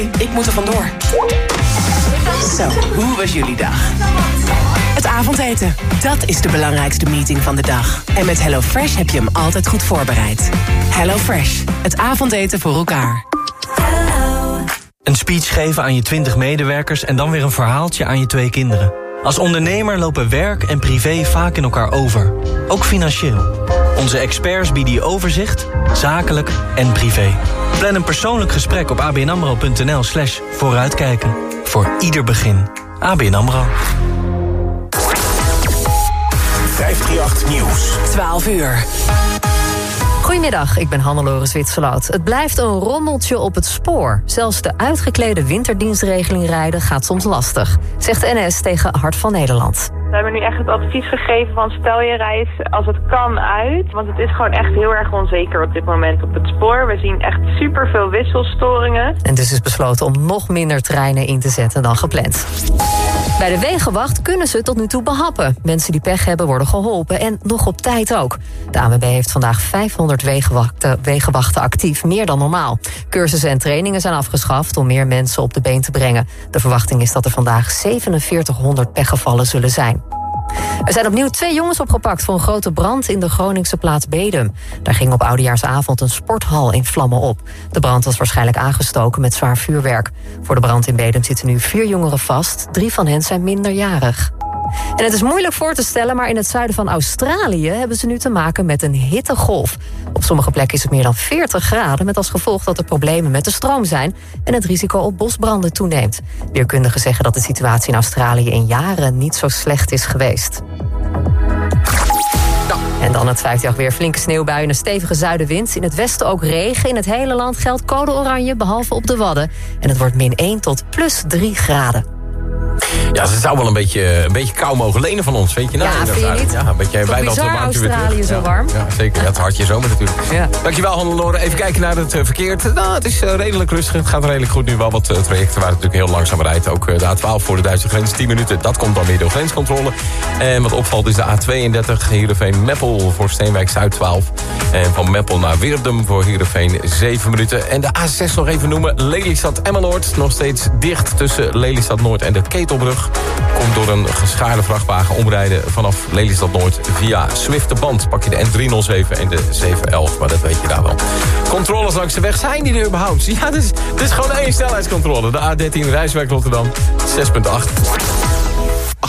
Ik moet er vandoor. Zo, hoe was jullie dag? Het avondeten, dat is de belangrijkste meeting van de dag. En met HelloFresh heb je hem altijd goed voorbereid. HelloFresh, het avondeten voor elkaar. Een speech geven aan je 20 medewerkers en dan weer een verhaaltje aan je twee kinderen. Als ondernemer lopen werk en privé vaak in elkaar over. Ook financieel. Onze experts bieden je overzicht, zakelijk en privé. Plan een persoonlijk gesprek op abnamro.nl slash vooruitkijken. Voor ieder begin. ABN AMRO. 538 Nieuws. 12 uur. Goedemiddag, ik ben Hannelore Zwitserloot. Het blijft een rommeltje op het spoor. Zelfs de uitgeklede winterdienstregeling rijden gaat soms lastig, zegt de NS tegen Hart van Nederland. We hebben nu echt het advies gegeven van stel je reis als het kan uit. Want het is gewoon echt heel erg onzeker op dit moment op het spoor. We zien echt superveel wisselstoringen. En dus is besloten om nog minder treinen in te zetten dan gepland. Bij de Wegenwacht kunnen ze tot nu toe behappen. Mensen die pech hebben worden geholpen en nog op tijd ook. De ANWB heeft vandaag 500 wegenwachten, wegenwachten actief, meer dan normaal. Cursussen en trainingen zijn afgeschaft om meer mensen op de been te brengen. De verwachting is dat er vandaag 4700 pechgevallen zullen zijn. Er zijn opnieuw twee jongens opgepakt voor een grote brand in de Groningse plaats Bedum. Daar ging op oudejaarsavond een sporthal in vlammen op. De brand was waarschijnlijk aangestoken met zwaar vuurwerk. Voor de brand in Bedum zitten nu vier jongeren vast. Drie van hen zijn minderjarig. En het is moeilijk voor te stellen, maar in het zuiden van Australië hebben ze nu te maken met een hittegolf. Op sommige plekken is het meer dan 40 graden, met als gevolg dat er problemen met de stroom zijn en het risico op bosbranden toeneemt. Weerkundigen zeggen dat de situatie in Australië in jaren niet zo slecht is geweest. En dan het vijfde weer flinke sneeuwbuien en een stevige zuidenwind. In het westen ook regen. In het hele land geldt code oranje, behalve op de Wadden. En het wordt min 1 tot plus 3 graden. Ja, ze zou wel een beetje, een beetje kou mogen lenen van ons, weet je nou? Ja, vind je niet? Ja, een beetje op de warmte weer Australië zo warm. Ja, zeker. Ja, het hartje zomer natuurlijk. Ja. Dankjewel, Hannelore. Even kijken naar het eh, verkeer. Nou, het is eh, redelijk rustig. Het gaat redelijk goed nu. Wel wat eh, trajecten waar het natuurlijk heel langzaam rijdt. Ook de A12 voor de Duitse grens, 10 minuten. Dat komt dan weer door grenscontrole. En wat opvalt is de A32 Heerenveen-Meppel voor Steenwijk Zuid 12. En van Meppel naar Weerdum voor Heerenveen 7 minuten. En de A6 nog even noemen. Lelystad-Emmeloord. Nog steeds dicht tussen Lelystad Noord en de Ketelbrug. Komt door een geschaarde vrachtwagen omrijden vanaf Lelystad Noord via Band. Pak je de N307 en de 711, maar dat weet je daar wel. Controles langs de weg, zijn die er überhaupt? Ja, het is, is gewoon één snelheidscontrole. De A13 Rijswijk Rotterdam, 6.8.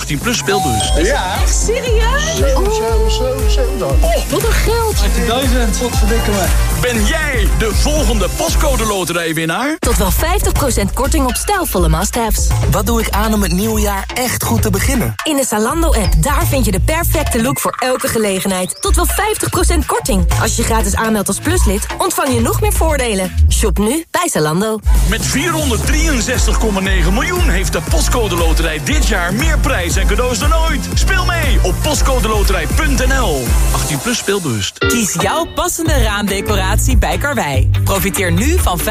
18 plus speelbus. Ja. Serieus? Zo, zo, zo, zo dan. Oh, wat een geld. 18.000, wat verdikken me. Ben jij de volgende pascode loterijwinnaar? Tot wel 50% korting op stijlvolle must-haves. Wat doe ik aan om het nieuwe jaar echt goed te beginnen? In de Zalando-app, daar vind je de perfecte look voor elke gelegenheid. Tot wel 50% korting. Als je gratis aanmeldt als pluslid, ontvang je nog meer voordelen. Shop nu bij Zalando. Met 463,9 miljoen heeft de Postcode Loterij dit jaar meer prijs en cadeaus dan ooit. Speel mee op postcodeloterij.nl. 18 plus speelbewust. Kies jouw passende raamdecoratie bij Karwei. Profiteer nu van 35%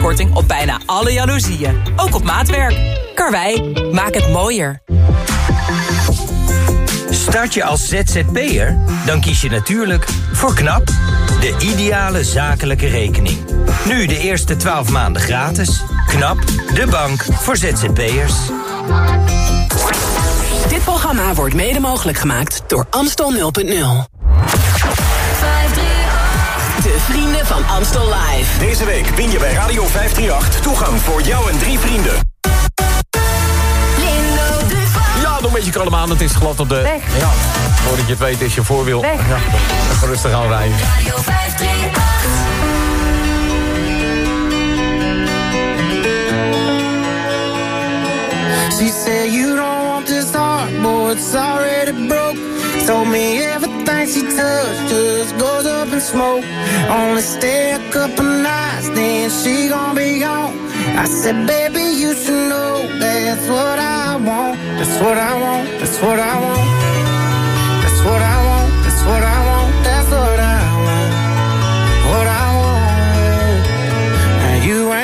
korting op bijna alle jaloezieën. Ook op maatwerk. Karwei, maak het mooier. Start je als ZZP'er? Dan kies je natuurlijk voor KNAP, de ideale zakelijke rekening. Nu de eerste 12 maanden gratis. KNAP, de bank voor ZZP'ers. Dit programma wordt mede mogelijk gemaakt door Amstel 0.0. De vrienden van Amstel Live. Deze week win je bij Radio 538 toegang voor jou en drie vrienden. Ja, nog een beetje kalm aan. Het is glad op de... Weg. Ja, voordat je het weet is je voorwiel. Weg. Ja, even rustig aan rijden. Radio 538. She said you don't it's already broke. Told me everything she touched just goes up in smoke. Only stay a couple nights, then she gon' be gone. I said, baby, you should know that's what I want. That's what I want. That's what I want.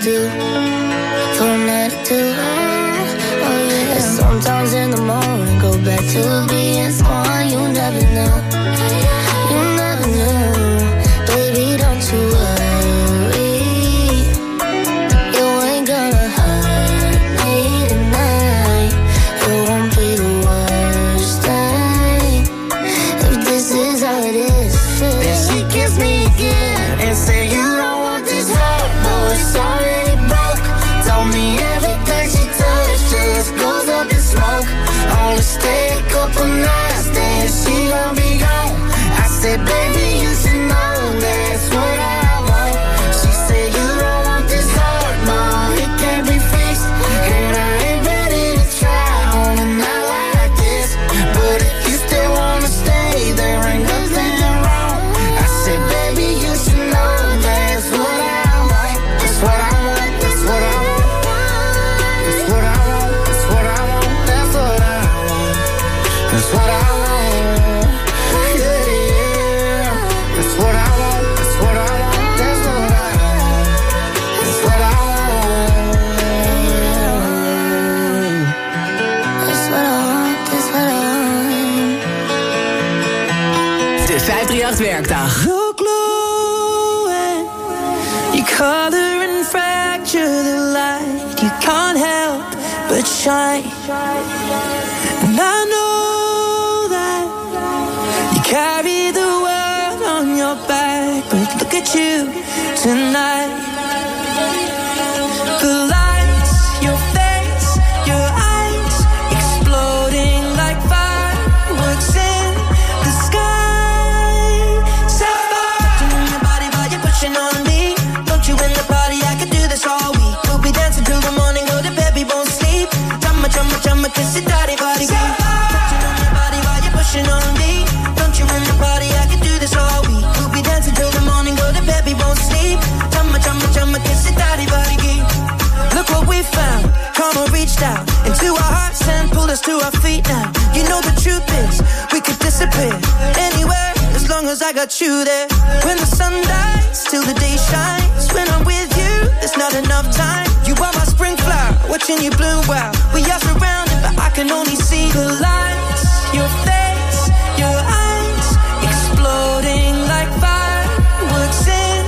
to cause I got you there. When the sun dies, till the day shines. When I'm with you, there's not enough time. You are my spring flower, watching you bloom wow. we are surrounded, but I can only see the lights. Your face, your eyes, exploding like fireworks in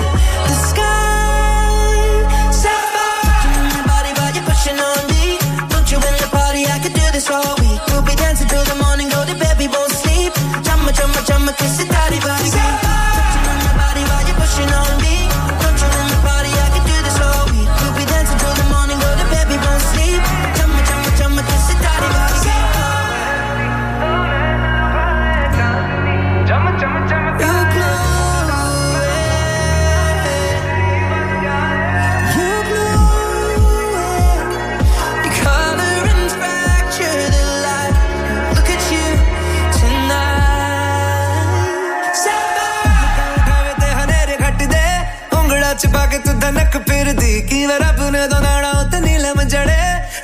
the sky. Sapphire, your body you're pushing on me. Don't you in the party? I could do this all.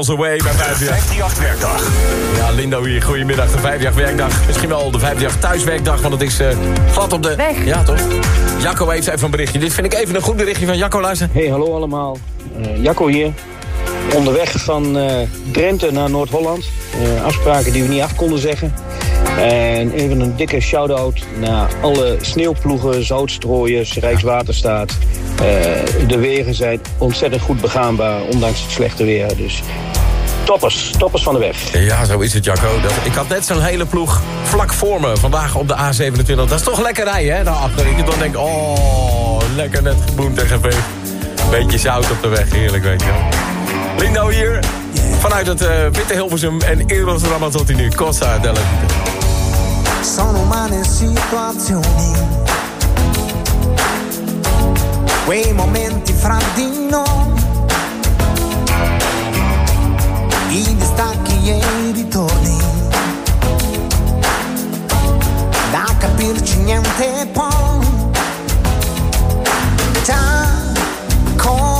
Miles Away bij 538. 538 werkdag. Ja, Lindo hier, goedemiddag, de 538 werkdag. Misschien wel de 538 thuiswerkdag, want het is eh, glad op de... Weg. Ja, toch? Jacco heeft even een berichtje. Dit vind ik even een goed berichtje van Jacco, luister. Hey, hallo allemaal. Eh, Jacco hier. Onderweg van eh, Drenthe naar Noord-Holland. Eh, afspraken die we niet af konden zeggen. En even een dikke shout-out naar alle sneeuwploegen, zoutstrooiers, Rijkswaterstaat. De wegen zijn ontzettend goed begaanbaar, ondanks het slechte weer. Dus toppers, toppers van de weg. Ja, zo is het, Jacco. Dat, ik had net zo'n hele ploeg vlak voor me. Vandaag op de A27. Dat is toch lekker rijden, hè, daarachter. Ik dan denk, oh, lekker net geboend en geveegd. Beetje zout op de weg, heerlijk, weet je wel. Lindo hier, vanuit het eh, Witte Hilversum en Eros Ramazzotti nu. Costa della Vita. Sono umane situazioni, quei momenti fra di noi, i distacchi e i ritorni, da capirci niente poi, già come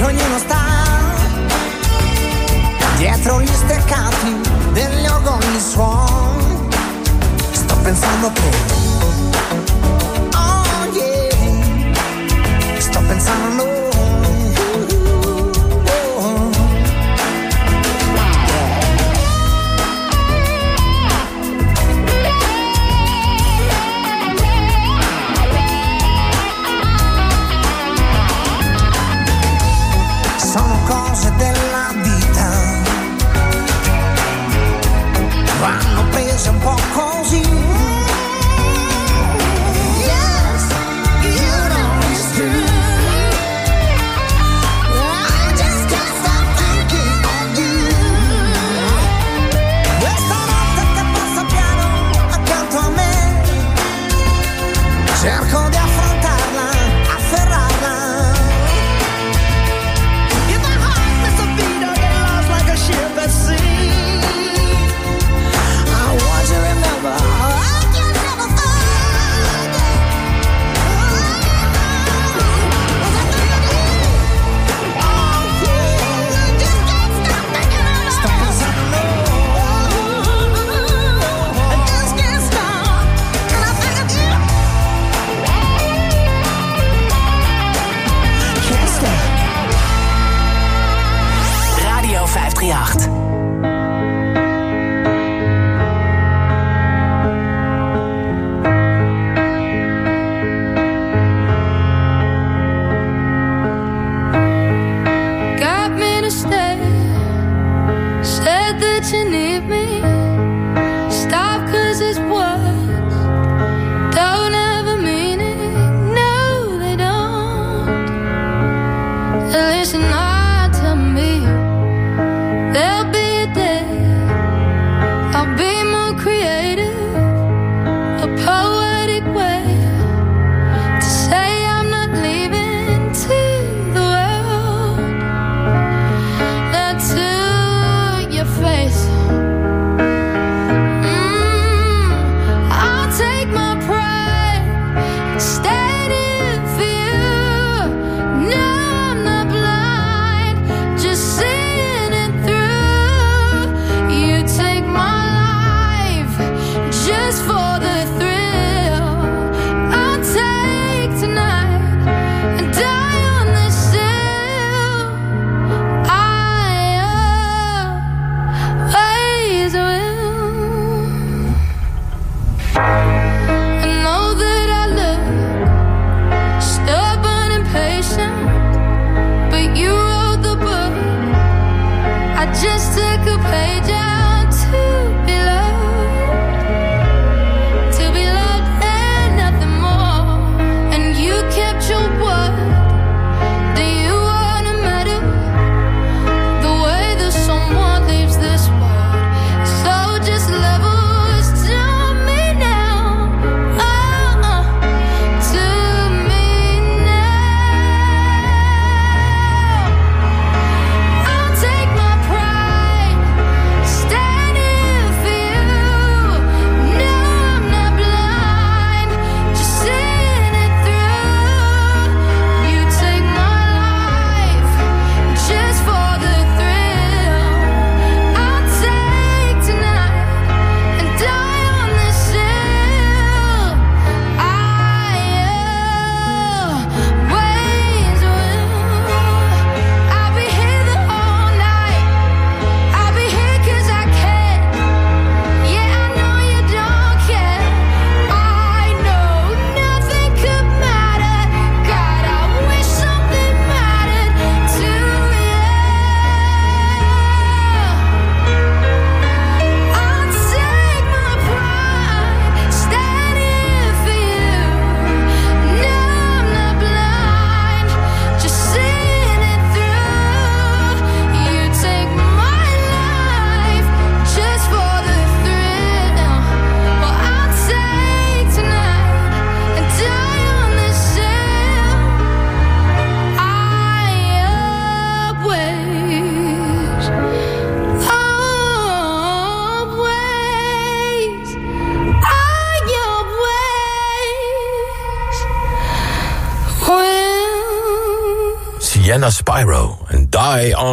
Che ognuno sta dietro gli steccati degli organi suon. Sto pensando a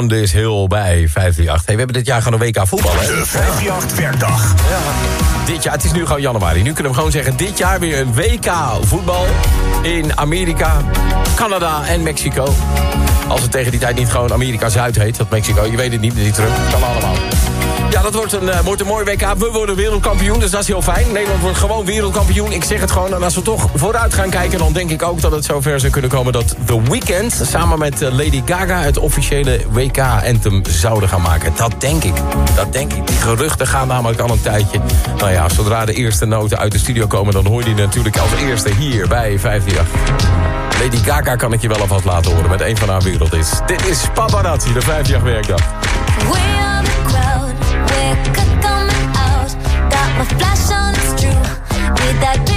This Hill bij 538. Hey, we hebben dit jaar gewoon een WK voetbal, hè? De 538-werkdag. Dit jaar, het is nu gewoon januari. Nu kunnen we gewoon zeggen, dit jaar weer een WK voetbal in Amerika, Canada en Mexico. Als het tegen die tijd niet gewoon Amerika Zuid heet, dat Mexico. Je weet het niet, die terug. Kan allemaal. Ja, dat wordt een, eh, wordt een mooi WK. We worden wereldkampioen, dus dat is heel fijn. Nederland wordt gewoon wereldkampioen. Ik zeg het gewoon. En als we toch vooruit gaan kijken... dan denk ik ook dat het zover zou kunnen komen... dat The Weeknd samen met eh, Lady Gaga... het officiële WK-anthem zouden gaan maken. Dat denk ik. Dat denk ik. Die geruchten gaan namelijk al een tijdje. Nou ja, zodra de eerste noten uit de studio komen... dan hoor je die natuurlijk als eerste hier bij 538. Lady Gaga kan ik je wel alvast laten horen met een van haar wereldhits. Dit is Paparazzi, de 5 werkdag. Flash on, it's true. With that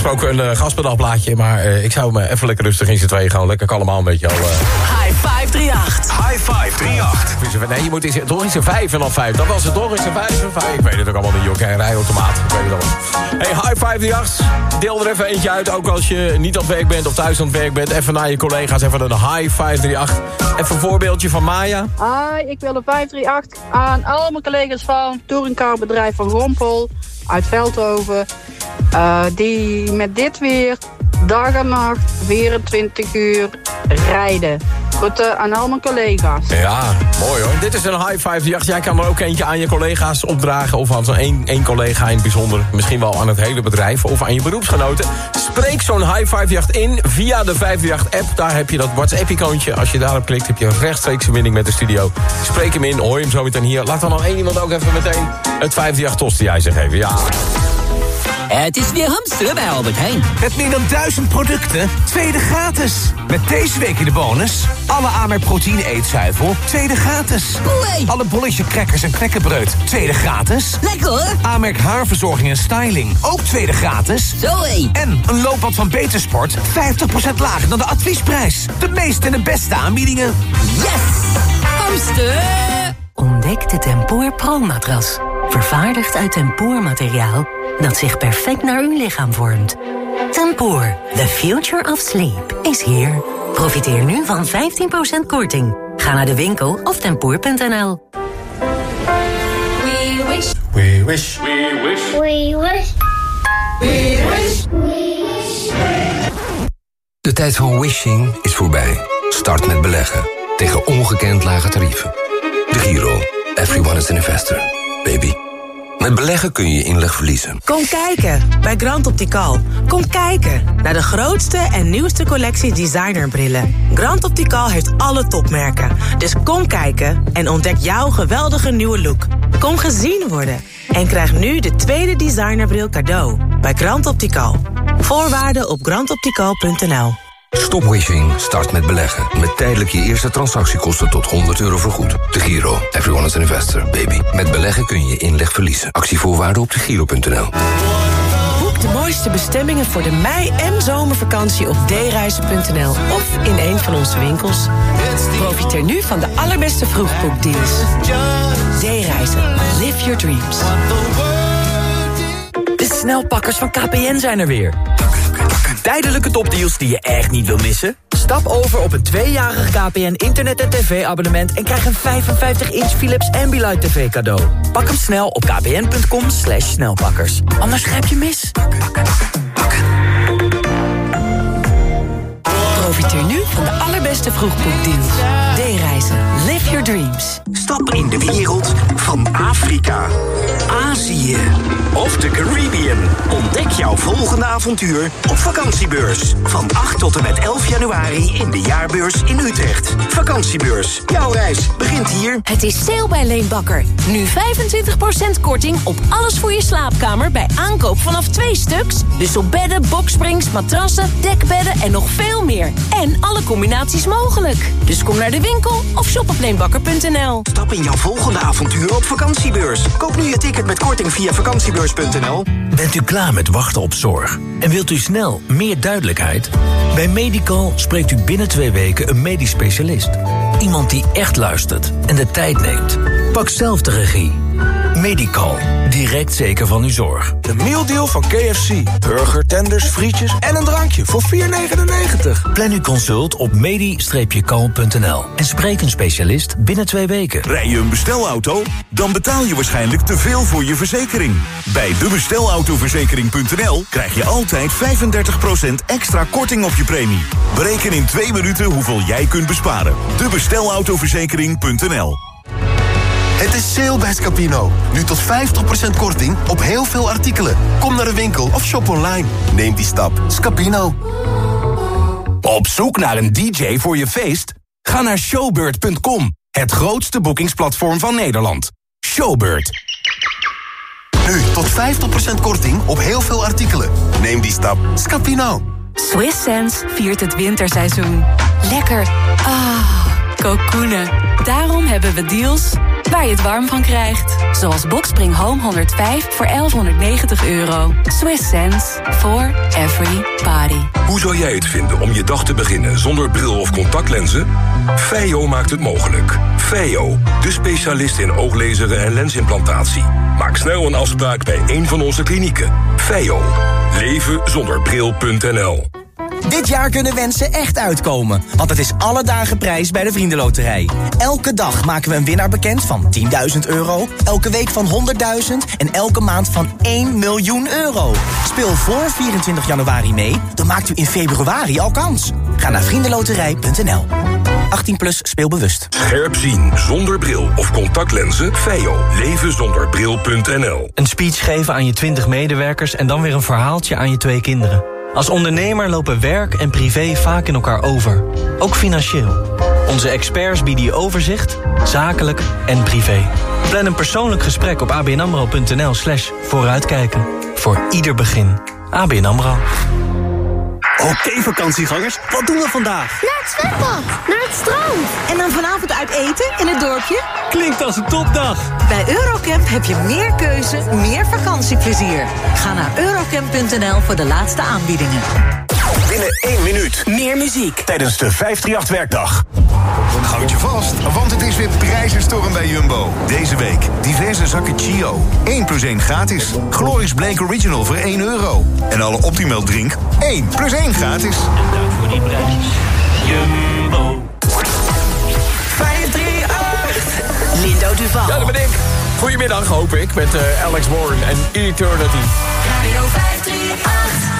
gesproken een uh, gaspedagblaadje, maar eh, ik zou me even lekker rustig in z'n tweeën gaan. Lekker allemaal een beetje al... High 538. High 538. Nee, je moet is er vijf en dan vijf. Dat was het toch, is er vijf en vijf. Ik weet het ook allemaal niet, joh. Kijk, rijautomaat. Ik weet het allemaal. Hey, high 538. Deel er even eentje uit, ook als je niet op werk bent of thuis aan het werk bent. Even naar je collega's, even een high 538. Even een voorbeeldje van Maya. Hi, ik wil een 538 aan al mijn collega's van touringcarbedrijf van Grompel uit Veldhoven. Eh, die met dit weer dag en nacht 24 uur rijden. Groeten aan al mijn collega's. Ja, mooi hoor. Dit is een high 538. Jij kan er ook eentje aan je collega's opdragen. Of aan zo'n één, collega in het bijzonder. Misschien wel aan het hele bedrijf of aan je beroepsgenoten. Spreek zo'n high 538 in via de 538-app. Daar heb je dat WhatsApp-icoontje. Als je daarop klikt heb je rechtstreeks verbinding met de studio. Spreek hem in, hoor je hem zo meteen hier. Laat dan nog één iemand ook even meteen het 538-tosti jij zich geven. Ja. Het is weer hamsteren bij Albert Heijn. Met meer dan duizend producten, tweede gratis. Met deze week in de bonus... alle Amerk proteïne eetzuivel, tweede gratis. Alle bolletje crackers en knekkenbreud, tweede gratis. Lekker hoor. Amerk haarverzorging en styling, ook tweede gratis. Zoé. En een loopband van Betersport, 50% lager dan de adviesprijs. De meeste en de beste aanbiedingen. Yes! Hamster! Ontdek de Tempoor Pro-matras. Vervaardigd uit tempoormateriaal dat zich perfect naar uw lichaam vormt. Tempoor, the future of sleep, is here. Profiteer nu van 15% korting. Ga naar de winkel of tempoor.nl. We wish. We wish. We wish. We wish. We wish. De tijd van wishing is voorbij. Start met beleggen. Tegen ongekend lage tarieven. De Giro. Everyone is an investor. Baby. Met beleggen kun je je inleg verliezen. Kom kijken bij Grand Optical. Kom kijken naar de grootste en nieuwste collectie designerbrillen. Grand Optical heeft alle topmerken. Dus kom kijken en ontdek jouw geweldige nieuwe look. Kom gezien worden. En krijg nu de tweede designerbril cadeau bij Grand Optical. Voorwaarden op grandoptical.nl Stopwishing start met beleggen. Met tijdelijk je eerste transactiekosten tot 100 euro vergoed. De Giro. Everyone is an investor, baby. Met beleggen kun je inleg verliezen. Actievoorwaarden op degiro.nl. Boek de mooiste bestemmingen voor de mei- en zomervakantie op dereizen.nl of in een van onze winkels. Profiteer nu van de allerbeste vroegboekdeals. D-reizen. Live your dreams. De snelpakkers van KPN zijn er weer. Tijdelijke topdeals die je echt niet wil missen? Stap over op een tweejarig KPN internet- en tv-abonnement... en krijg een 55-inch Philips Ambilight TV cadeau. Pak hem snel op kpn.com slash snelpakkers. Anders grijp je mis. Profiteer nu van de allerbeste vroegboekdeals. D-reizen. Live your dreams. Stap in de wereld van Afrika, Azië of de Caribbean. Ontdek jouw volgende avontuur op vakantiebeurs. Van 8 tot en met 11 januari in de jaarbeurs in Utrecht. Vakantiebeurs. Jouw reis begint hier. Het is sale bij Leenbakker. Nu 25% korting op alles voor je slaapkamer bij aankoop vanaf twee stuks. Dus op bedden, boksprings, matrassen, dekbedden en nog veel meer. En alle combinaties mogelijk. Dus kom naar de winkel of shop op Stap in jouw volgende avontuur op vakantiebeurs. Koop nu je ticket met korting via vakantiebeurs.nl. Bent u klaar met wachten op zorg? En wilt u snel meer duidelijkheid? Bij Medical spreekt u binnen twee weken een medisch specialist. Iemand die echt luistert en de tijd neemt. Pak zelf de regie. Medical. Direct zeker van uw zorg. De mealdeal van KFC. Burger, tenders, frietjes en een drankje voor 4,99. Plan uw consult op medi-call.nl en spreek een specialist binnen twee weken. Rij je een bestelauto? Dan betaal je waarschijnlijk te veel voor je verzekering. Bij debestelautoverzekering.nl krijg je altijd 35% extra korting op je premie. Bereken in twee minuten hoeveel jij kunt besparen. Debestelautoverzekering.nl Het is sale bij Scapino. Nu tot 50% korting op heel veel artikelen. Kom naar de winkel of shop online. Neem die stap. Scapino. Op zoek naar een DJ voor je feest? Ga naar showbird.com, het grootste boekingsplatform van Nederland. Showbird. Nu tot 50% korting op heel veel artikelen. Neem die stap. Scapino. Swiss Sense viert het winterseizoen. Lekker. Ah, kokoenen. Daarom hebben we deals waar je het warm van krijgt. Zoals Boxspring Home 105 voor 1190 euro. Swiss Sense for every. Hoe zou jij het vinden om je dag te beginnen zonder bril of contactlenzen? Feio maakt het mogelijk. Feio, de specialist in ooglezeren en lensimplantatie. Maak snel een afspraak bij een van onze klinieken. Feio. Leven zonder bril.nl Dit jaar kunnen wensen echt uitkomen, want het is alle dagen prijs bij de Vriendenloterij. Elke dag maken we een winnaar bekend van 10.000 euro, elke week van 100.000 en elke maand van 1 miljoen euro. Speel voor 24 januari mee, dan maakt u in februari al kans. Ga naar vriendenloterij.nl. 18 plus speelbewust. Scherp zien zonder bril of contactlenzen. Feio. Leven zonder bril.nl Een speech geven aan je 20 medewerkers en dan weer een verhaaltje aan je twee kinderen. Als ondernemer lopen werk en privé vaak in elkaar over. Ook financieel. Onze experts bieden je overzicht, zakelijk en privé. Plan een persoonlijk gesprek op abnamro.nl slash vooruitkijken. Voor ieder begin. ABN AMRO. Oké vakantiegangers, wat doen we vandaag? Naar het zwembad, naar het strand. En dan vanavond uit eten in het dorpje? Klinkt als een topdag. Bij Eurocamp heb je meer keuze, meer vakantieplezier. Ga naar eurocamp.nl voor de laatste aanbiedingen. Binnen één minuut. Meer muziek. Tijdens de 538-werkdag. Houd je vast, want het is weer prijzenstorm bij Jumbo. Deze week diverse zakken Chio. 1 plus 1 gratis. Glorious Blake Original voor 1 euro. En alle Optimal drink 1 plus 1 gratis. En dank voor die prijs. Jumbo. 538. Lindo Duval. Ja, dat ben ik. Goedemiddag, hoop ik, met uh, Alex Warren en Eternity. Radio 538.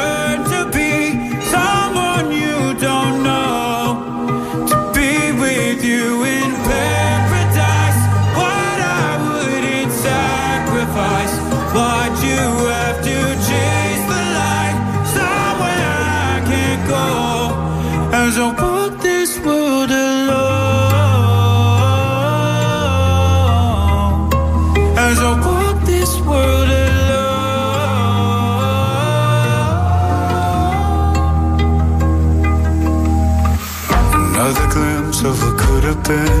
open.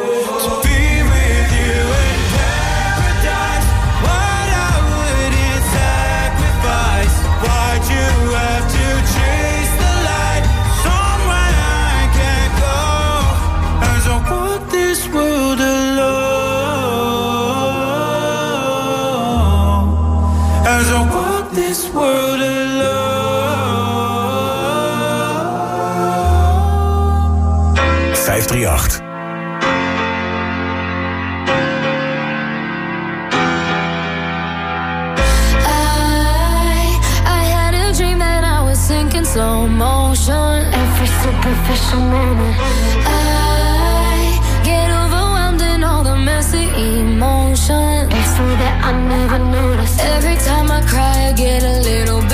emotion, every superficial moment. I get overwhelmed in all the messy emotions so that I never notice. Every time I cry, I get a little.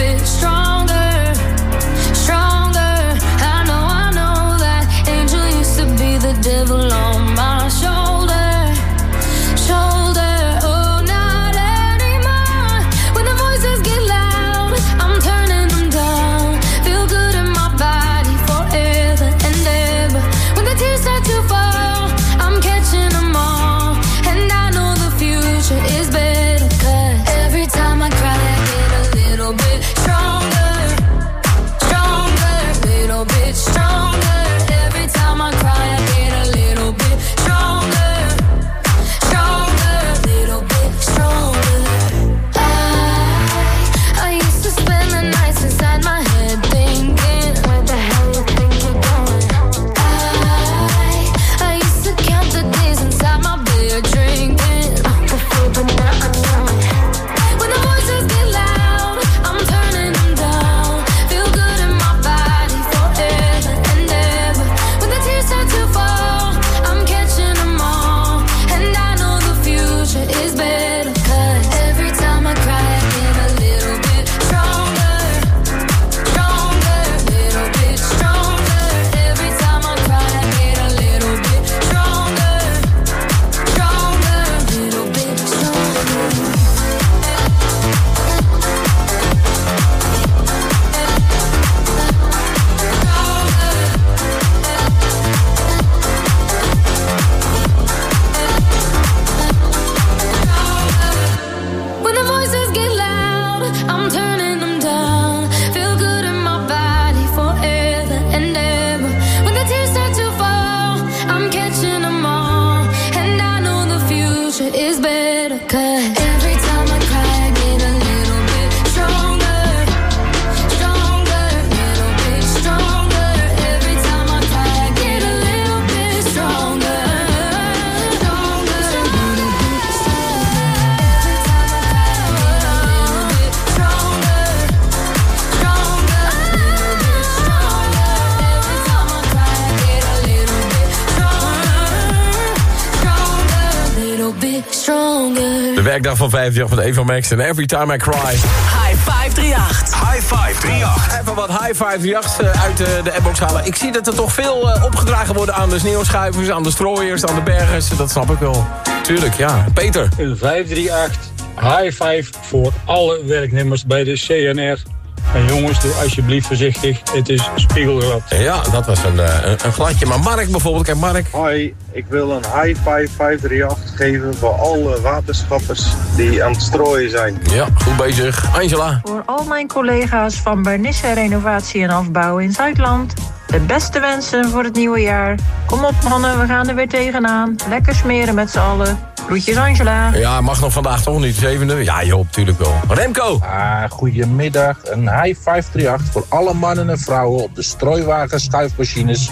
Van 5 van Eva Max en Every Time I Cry. High 538. High 538. Even wat High 538 eh, uit de, de app halen. Ik zie dat er toch veel eh, opgedragen worden aan de sneeuwschuivers, aan de strooiers, aan de bergers. Dat snap ik wel. Tuurlijk, ja. Peter. Een 538 high five voor alle werknemers bij de CNR. En jongens, doe alsjeblieft voorzichtig. Het is spiegelglad. Ja, dat was een, eh, een, een gladje. Maar Mark bijvoorbeeld, kijk Mark. Hoi, ik wil een high five 538 geven voor alle waterschappers die aan het strooien zijn. Ja, goed bezig. Angela. Voor al mijn collega's van Bernisse Renovatie en Afbouw in Zuidland. De beste wensen voor het nieuwe jaar. Kom op mannen, we gaan er weer tegenaan. Lekker smeren met z'n allen. Groetjes Angela. Ja, mag nog vandaag toch niet, zevende? Ja joh, tuurlijk wel. Remco. Ah, goedemiddag. Een high 538 voor alle mannen en vrouwen op de strooiwagens, schuifmachines.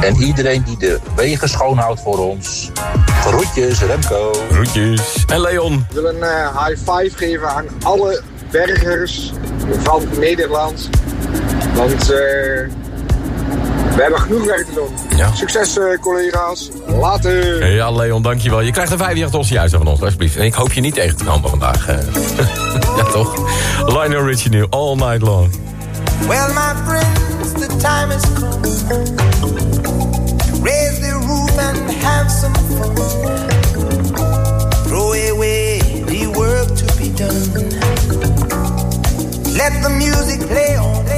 En iedereen die de wegen schoonhoudt voor ons. Groetjes, Remco. Groetjes. En Leon. Ik wil een eh, high five geven aan alle bergers van Nederland. Want eh, we hebben genoeg werk te doen. Succes eh, collega's. Later. Ja, Leon, dankjewel. Je krijgt een 58 ossie juist van ons, alsjeblieft. En ik hoop je niet tegen te komen vandaag. eh. ja, toch? Lionel Richie nu, all night long. Well, my friends, the time has come. Raise the roof and have some fun. Throw away the work to be done. Let the music play on.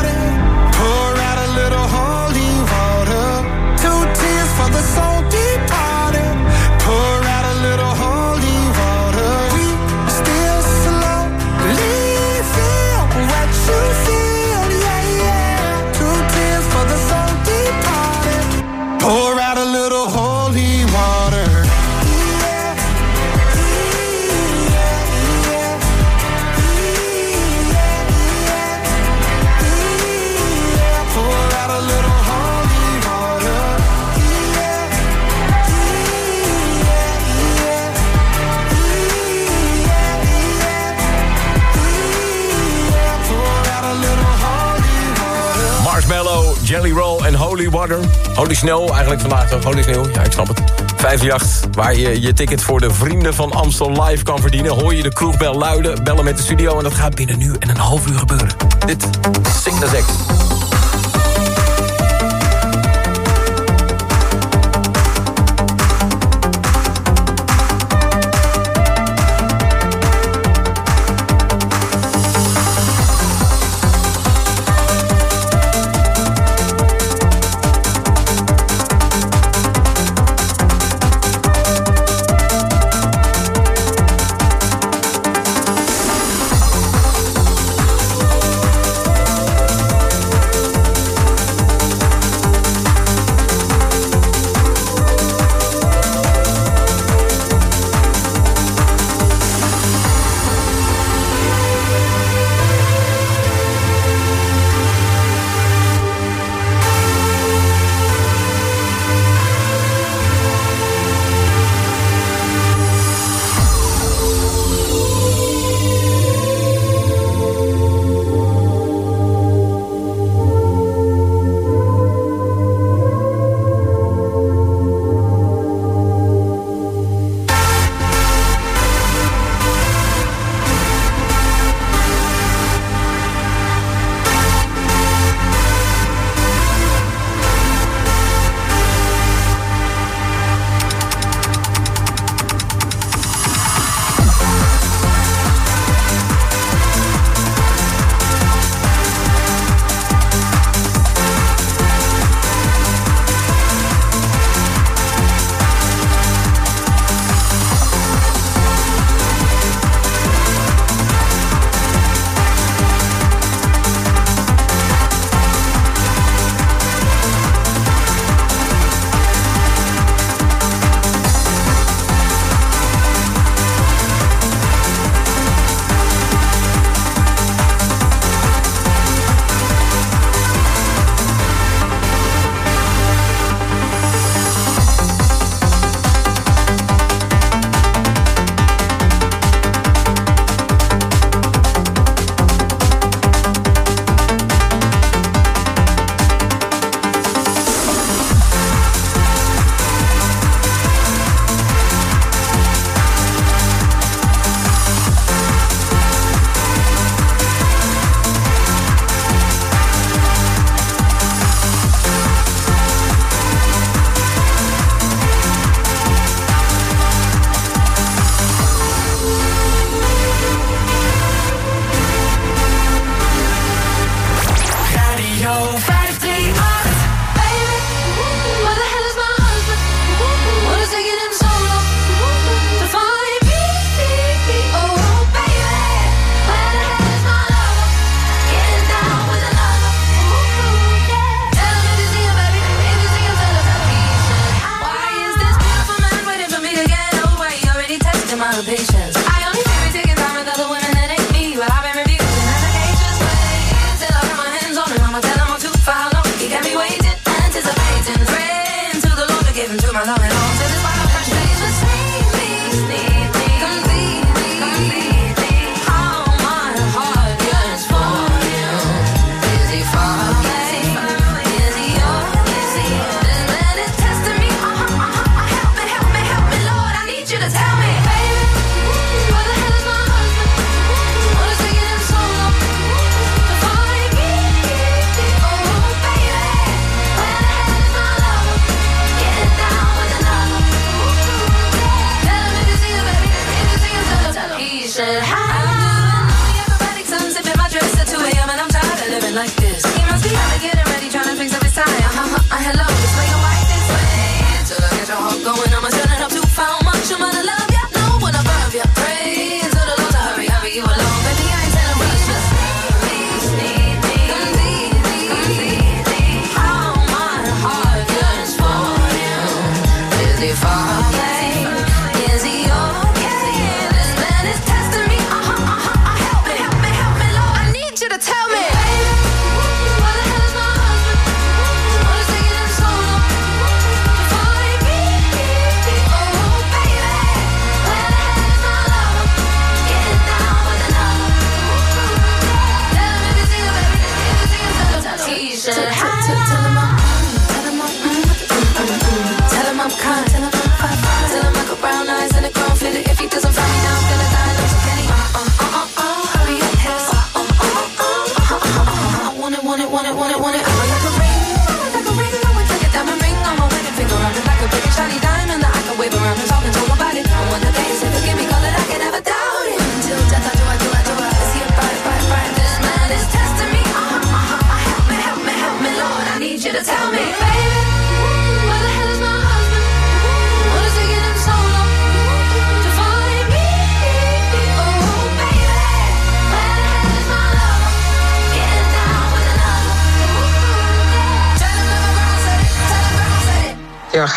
Jelly Roll en Holy Water. Holy Snow, eigenlijk vandaag toch? Holy Sneeuw, ja, ik snap het. 538, waar je je ticket voor de Vrienden van Amstel live kan verdienen. Hoor je de kroegbel luiden, bellen met de studio... en dat gaat binnen nu en een half uur gebeuren. Dit is Sing the Sex.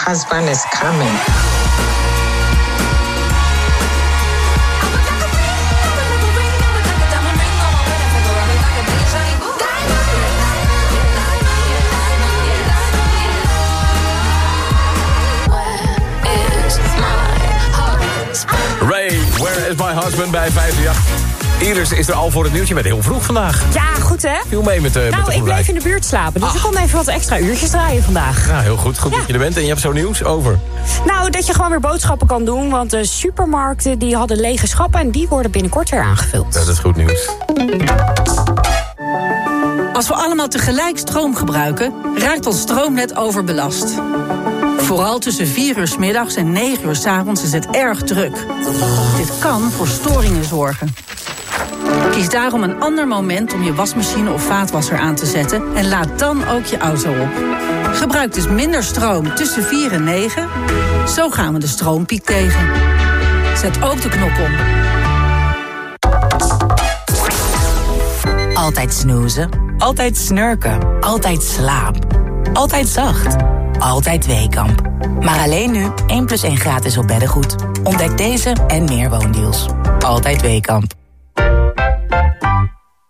Husband is coming. Ray, where is my husband bij 538? Iris is er al voor het nieuwtje met heel vroeg vandaag. Ja, goed hè? Viel mee met, de met Nou, de ik bleef in de buurt slapen, dus Ah. ik kon even wat extra uurtjes draaien vandaag. Ja, heel goed. Goed dat je er bent. En je hebt zo nieuws over. Nou, dat je gewoon weer boodschappen kan doen, want de supermarkten die hadden lege schappen en die worden binnenkort weer aangevuld. Dat is goed nieuws. Als we allemaal tegelijk stroom gebruiken, raakt ons stroomnet overbelast. Vooral tussen 4 uur 's middags en 9 uur 's avonds is het erg druk. Dit kan voor storingen zorgen. Kies daarom een ander moment om je wasmachine of vaatwasser aan te zetten en laad dan ook je auto op. Gebruik dus minder stroom tussen 4 en 9. Zo gaan we de stroompiek tegen. Zet ook de knop om. Altijd snoezen, altijd snurken, altijd slaap, altijd zacht, altijd Weekamp. Maar alleen nu 1 plus 1 gratis op beddengoed. Ontdek deze en meer woondeals. Altijd Weekamp.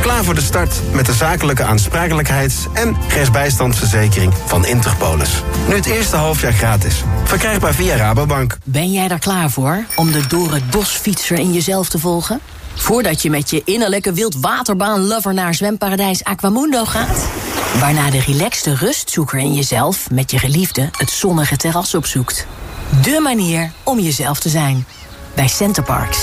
Klaar voor de start met de zakelijke aansprakelijkheids- en rechtsbijstandsverzekering van Interpolis. Nu het eerste halfjaar gratis. Verkrijgbaar via Rabobank. Ben jij er klaar voor om de door het bos fietser in jezelf te volgen? Voordat je met je innerlijke wildwaterbaan-lover naar zwemparadijs Aquamundo gaat? Waarna de relaxte rustzoeker in jezelf met je geliefde het zonnige terras opzoekt. De manier om jezelf te zijn. Bij Centerparks.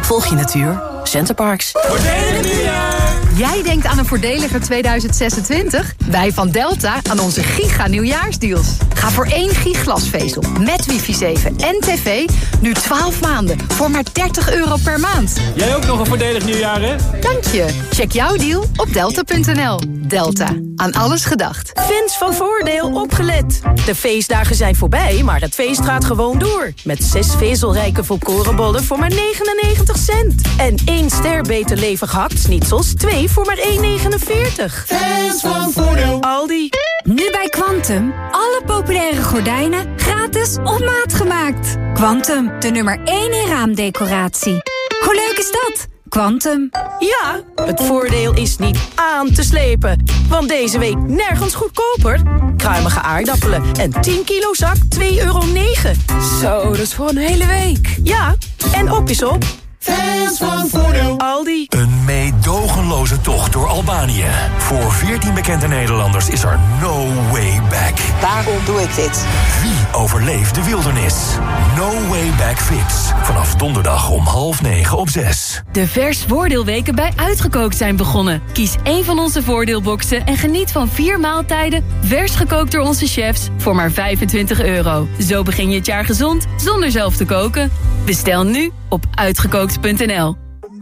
Volg je natuur Centerparks. Voordelig nieuwjaar! Jij denkt aan een voordeliger 2026? Wij van Delta aan onze giga nieuwjaarsdeals. Ga voor één giglasvezel met wifi 7 en tv nu 12 maanden voor maar 30 euro per maand. Jij ook nog een voordelig nieuwjaar, hè? Dank je. Check jouw deal op delta.nl. Delta. Aan alles gedacht. Fans van Voordeel opgelet. De feestdagen zijn voorbij, maar het feest gaat gewoon door. Met zes vezelrijke volkorenbollen voor maar 99 cent. En één ster beter levig hakt-snitsels, twee voor maar 1,49. Fans van Voordeel. Aldi. Nu bij Quantum. Alle populaire gordijnen gratis op maat gemaakt. Quantum, de nummer 1 in raamdecoratie. Hoe leuk is dat? Quantum. Ja, het voordeel is niet aan te slepen. Want deze week nergens goedkoper. Kruimige aardappelen en 10 kilo zak 2,9 euro. Zo, dat is voor een hele week. Ja, en op is op. Fans van Voordeel. Aldi. Een meedogenloze tocht door Albanië. Voor 14 bekende Nederlanders is er no way back. Waarom doe ik dit? Wie overleeft de wildernis? No way back Fix. Vanaf donderdag om half negen op zes. De vers voordeelweken bij Uitgekookt zijn begonnen. Kies één van onze voordeelboxen en geniet van vier maaltijden... vers gekookt door onze chefs voor maar 25 euro. Zo begin je het jaar gezond zonder zelf te koken. Bestel nu op uitgekookt.nl.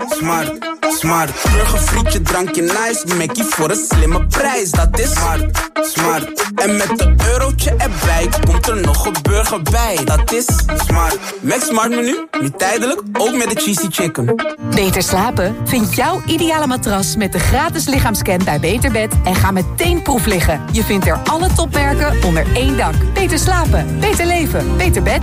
Smart, smart. Burgerfrietje, drankje nice. Mackie voor een slimme prijs, dat is smart, smart. En met een eurotje erbij komt er nog een burger bij, dat is smart. Max Smart menu, nu tijdelijk, ook met de cheesy chicken. Beter slapen? Vind jouw ideale matras met de gratis lichaamscan bij Beterbed en ga meteen proef liggen. Je vindt er alle topmerken onder één dak. Beter slapen, beter leven, beter bed.